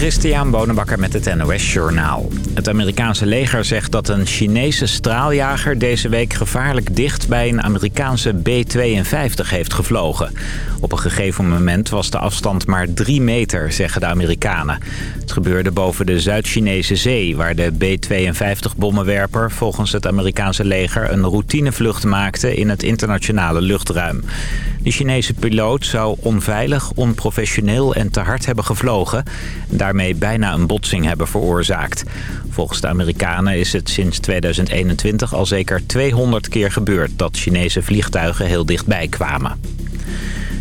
Christian Bonenbakker met het NOS Journaal. Het Amerikaanse leger zegt dat een Chinese straaljager deze week gevaarlijk dicht bij een Amerikaanse B-52 heeft gevlogen. Op een gegeven moment was de afstand maar 3 meter, zeggen de Amerikanen. Het gebeurde boven de Zuid-Chinese zee, waar de B-52-bommenwerper volgens het Amerikaanse leger een routinevlucht maakte in het internationale luchtruim. De Chinese piloot zou onveilig, onprofessioneel en te hard hebben gevlogen. En daarmee bijna een botsing hebben veroorzaakt. Volgens de Amerikanen is het sinds 2021 al zeker 200 keer gebeurd dat Chinese vliegtuigen heel dichtbij kwamen.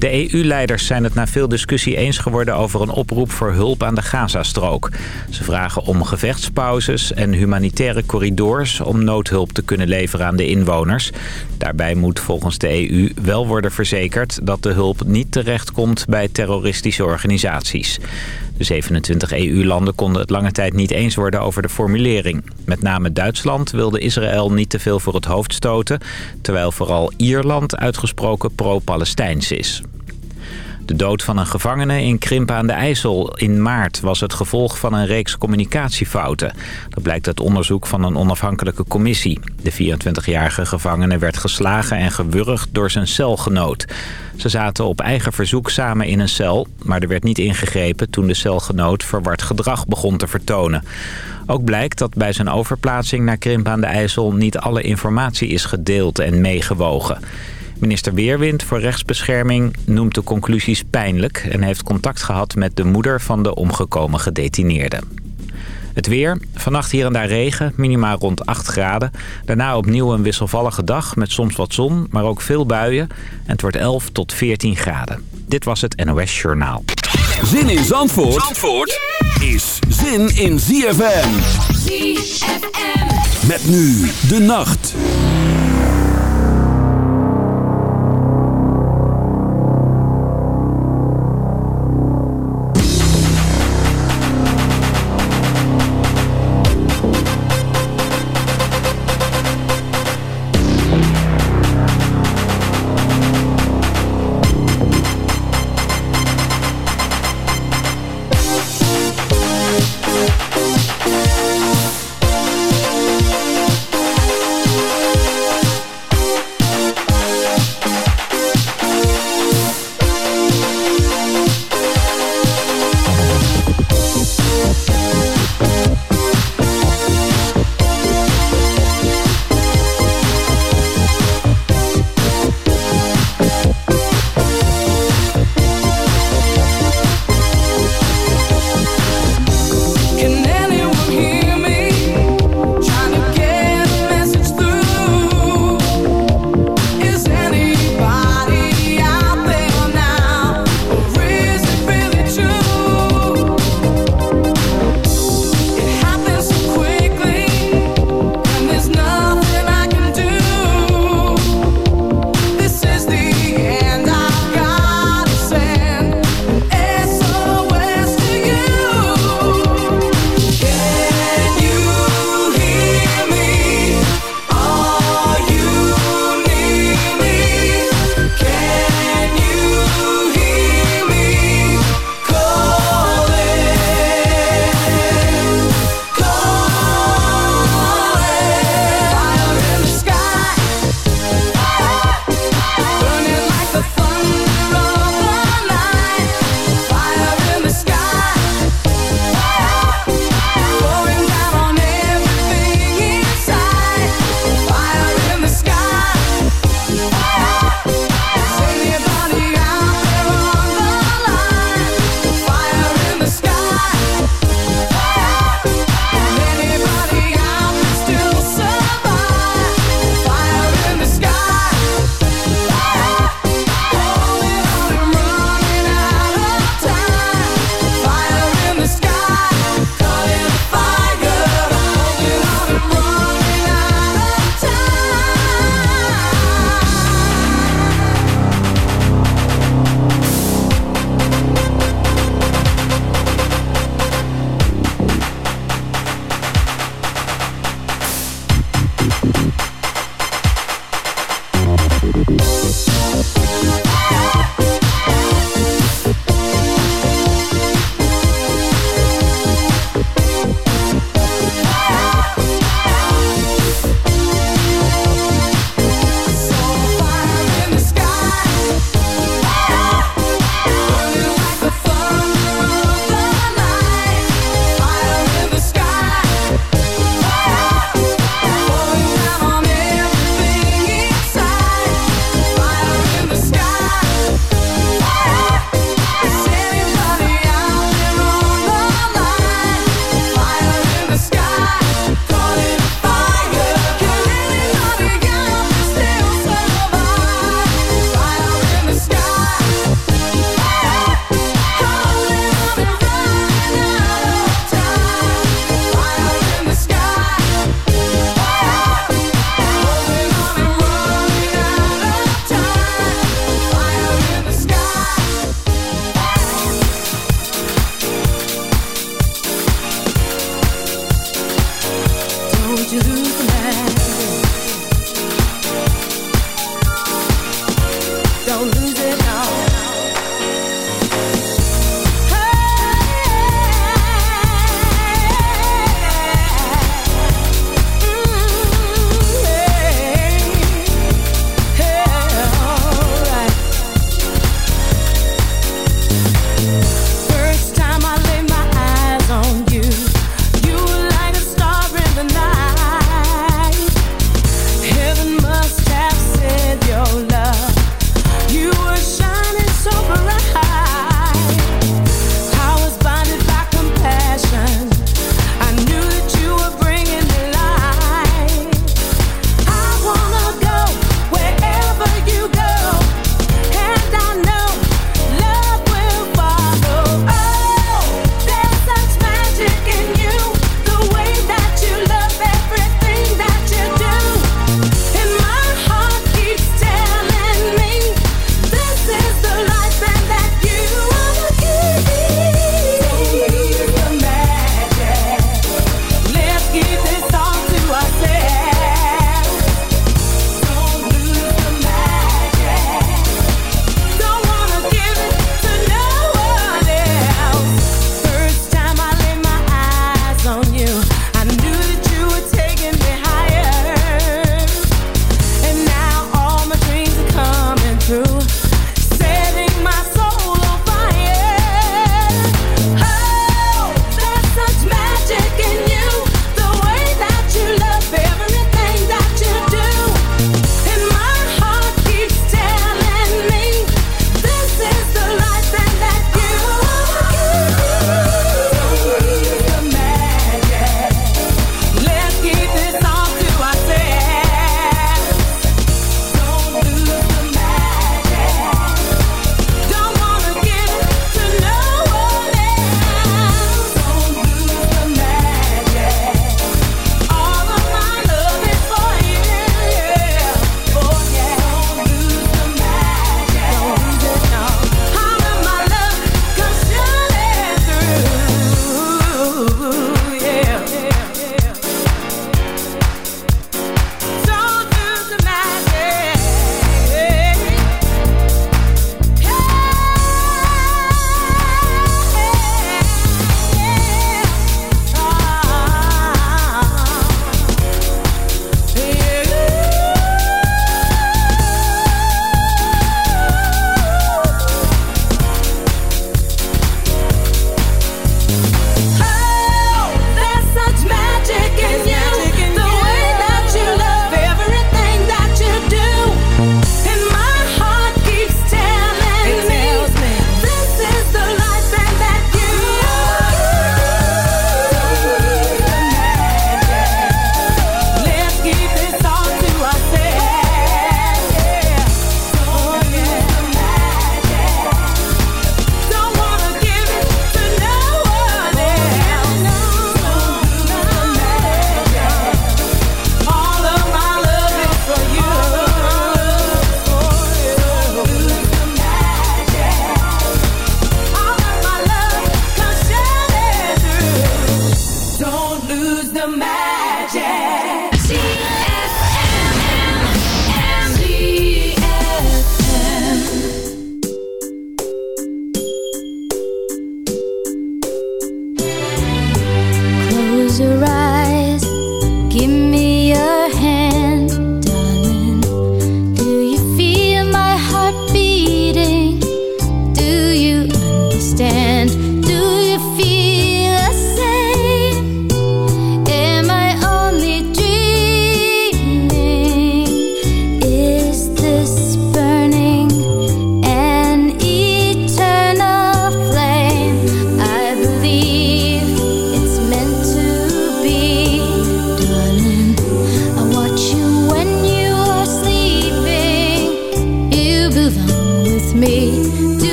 De EU-leiders zijn het na veel discussie eens geworden over een oproep voor hulp aan de Gazastrook. Ze vragen om gevechtspauzes en humanitaire corridors om noodhulp te kunnen leveren aan de inwoners. Daarbij moet volgens de EU wel worden verzekerd dat de hulp niet terechtkomt bij terroristische organisaties. De 27 EU-landen konden het lange tijd niet eens worden over de formulering. Met name Duitsland wilde Israël niet te veel voor het hoofd stoten... terwijl vooral Ierland uitgesproken pro-Palestijns is. De dood van een gevangene in Krimpen aan de IJssel in maart was het gevolg van een reeks communicatiefouten. Dat blijkt uit onderzoek van een onafhankelijke commissie. De 24-jarige gevangene werd geslagen en gewurgd door zijn celgenoot. Ze zaten op eigen verzoek samen in een cel, maar er werd niet ingegrepen toen de celgenoot verward gedrag begon te vertonen. Ook blijkt dat bij zijn overplaatsing naar Krimpen aan de IJssel niet alle informatie is gedeeld en meegewogen. Minister Weerwind voor rechtsbescherming noemt de conclusies pijnlijk... en heeft contact gehad met de moeder van de omgekomen gedetineerde. Het weer. Vannacht hier en daar regen, minimaal rond 8 graden. Daarna opnieuw een wisselvallige dag met soms wat zon, maar ook veel buien. En het wordt 11 tot 14 graden. Dit was het NOS Journaal. Zin in Zandvoort, Zandvoort is zin in ZFM. ZFM. Met nu de nacht.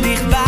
dich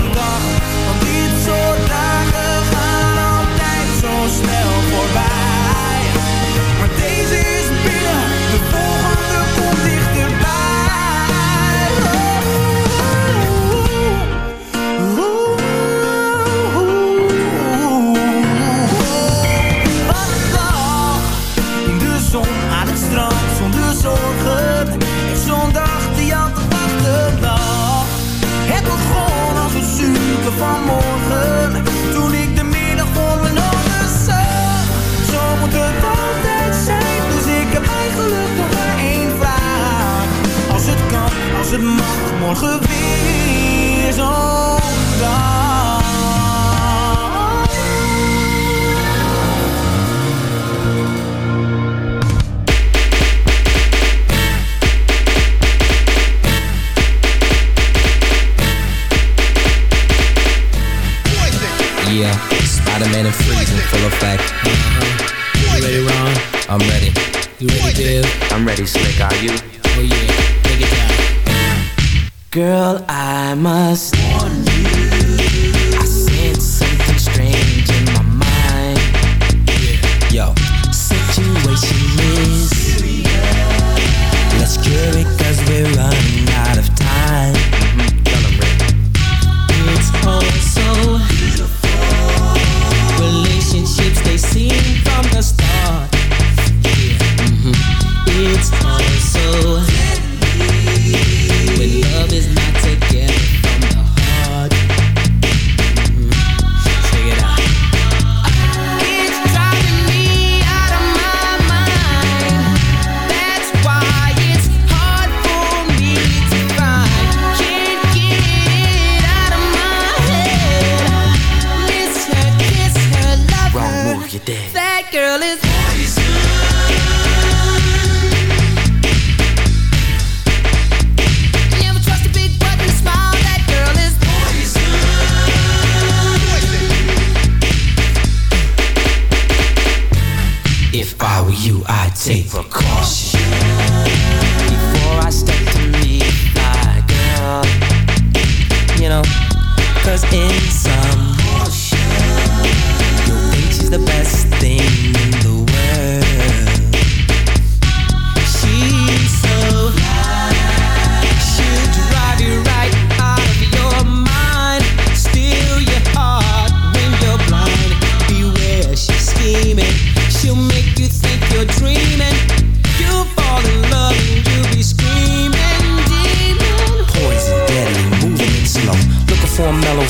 het mag morgen weer zo'n dag. Yeah, Spider-Man and freezing full effect. You ready, Ron? I'm ready. You ready, Dave? I'm ready, Slick. Are you? Oh yeah. Girl, I must warn you. I sense something strange in my mind. Yo, situation is serious. Let's cure it 'cause we're running out of time.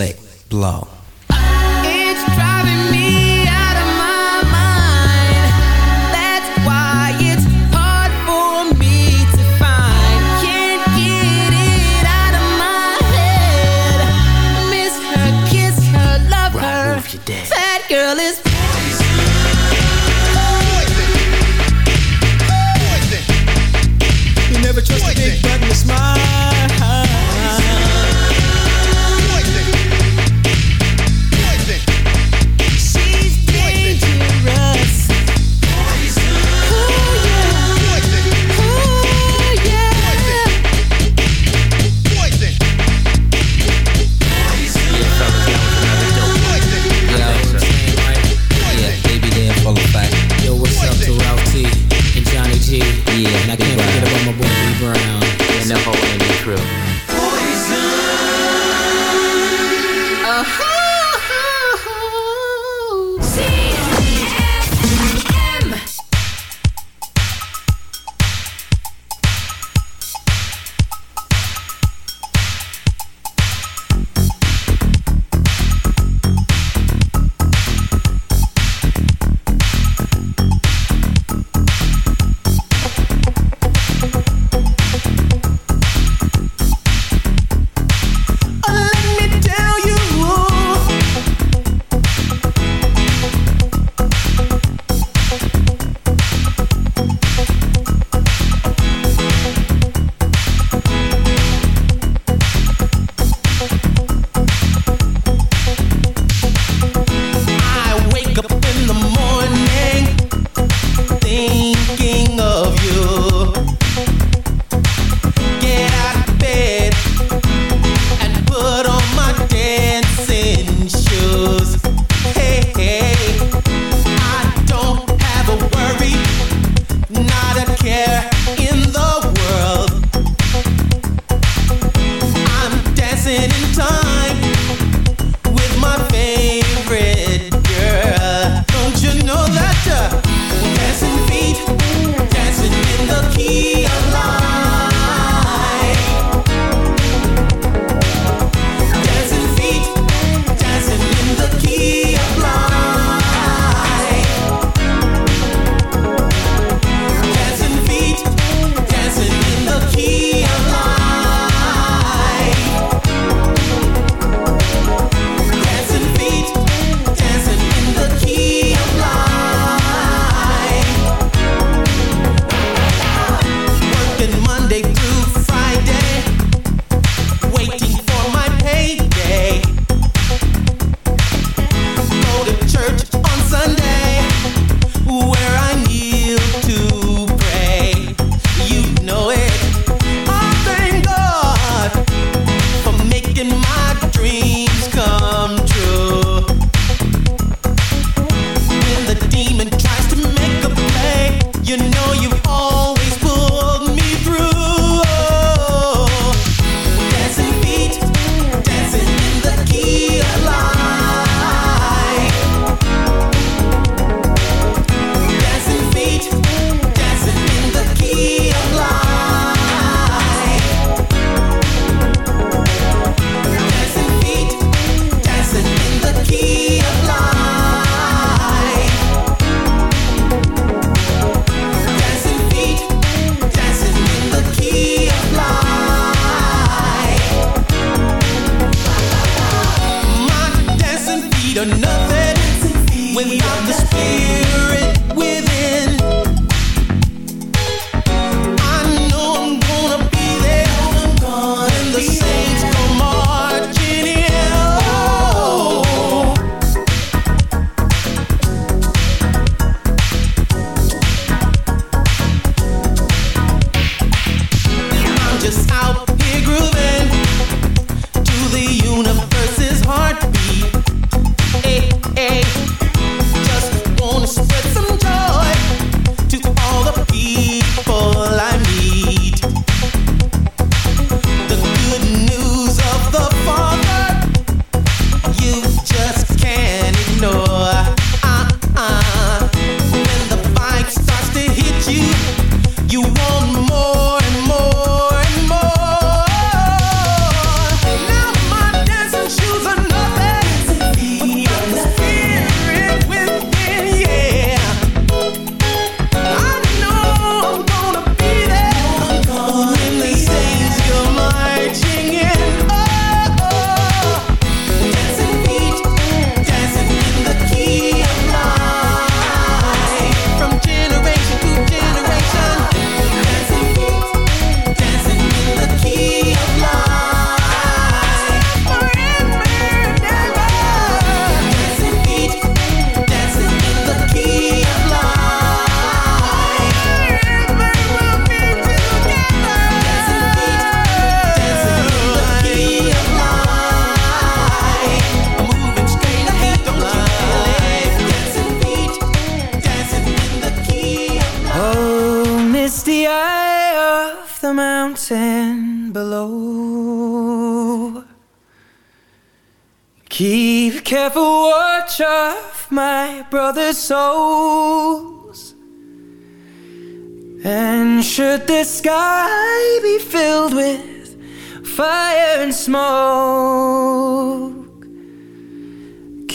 Flick Blow.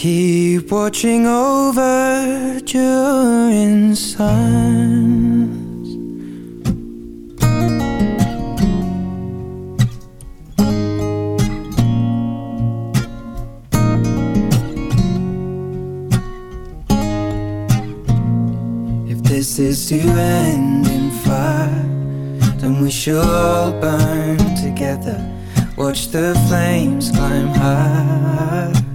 Keep watching over Durin's sons. If this is to end in fire, then we shall all burn together. Watch the flames climb high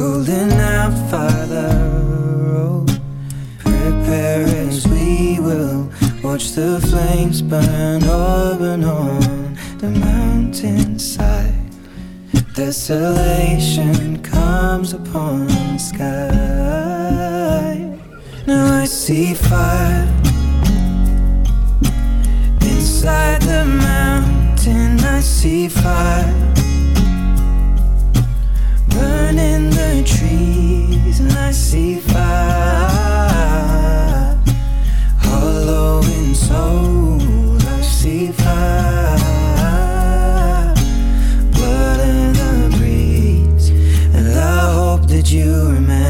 Calling out, Father, oh, prepare as we will watch the flames burn open on the mountainside. Desolation comes upon the sky. Now I see fire inside the mountain. I see fire burning the trees, and I see fire in. I see fire blood in the breeze, and I hope that you remember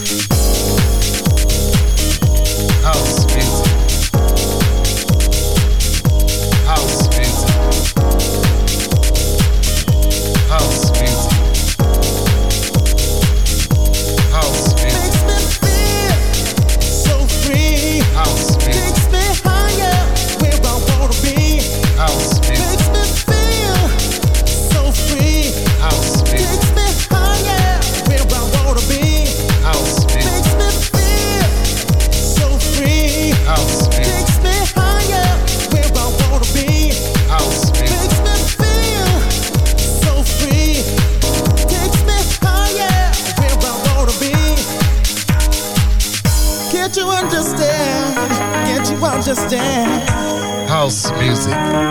Music.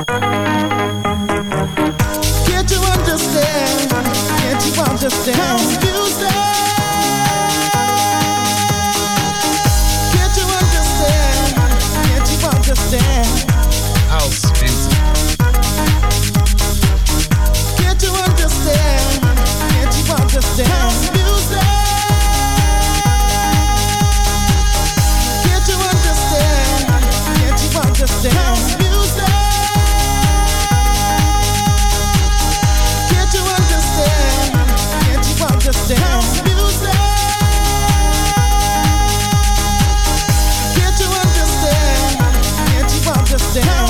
down.